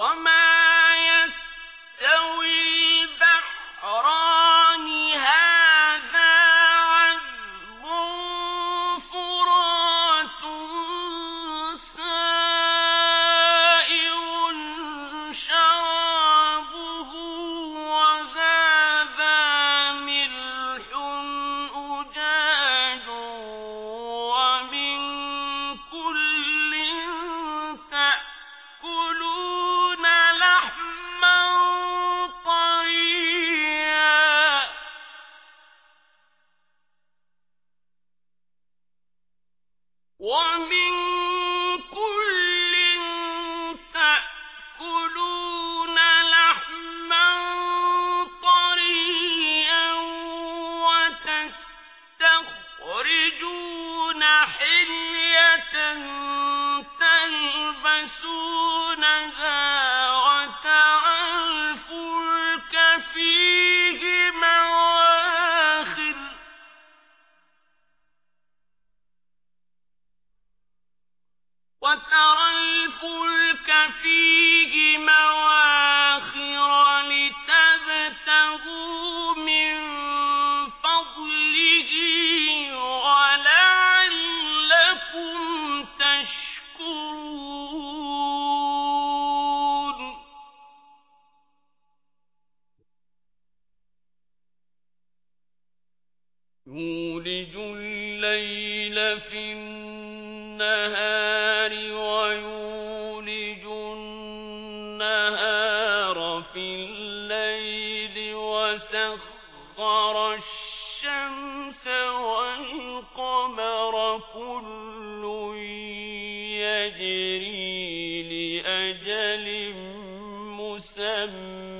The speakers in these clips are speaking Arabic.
وما من يولج الليل في النهار ويولج النهار في الليل وسخر الشمس والقمر كل يجري لأجل مسمى.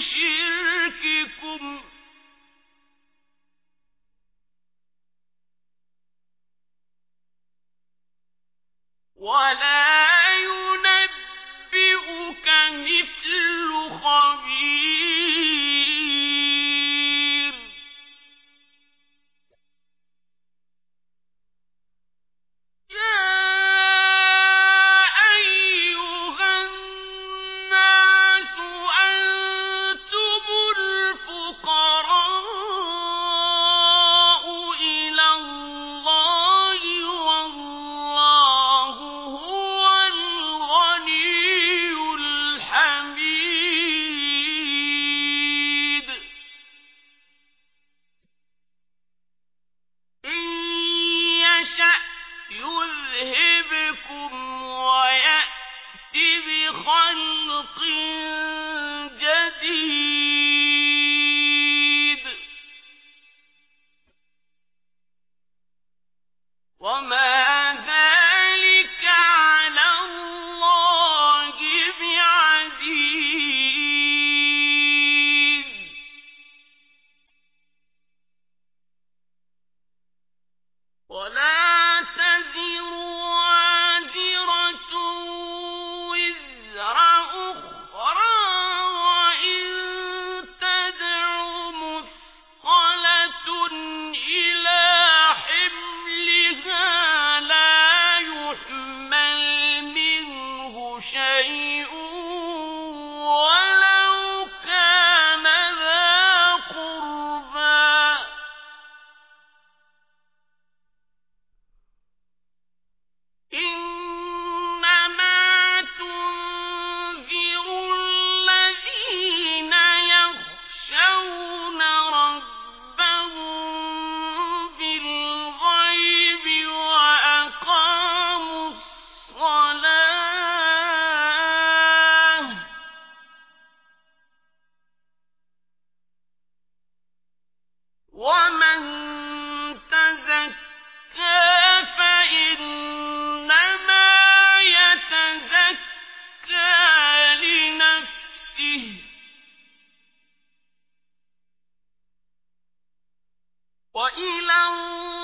心 وما وإلى الله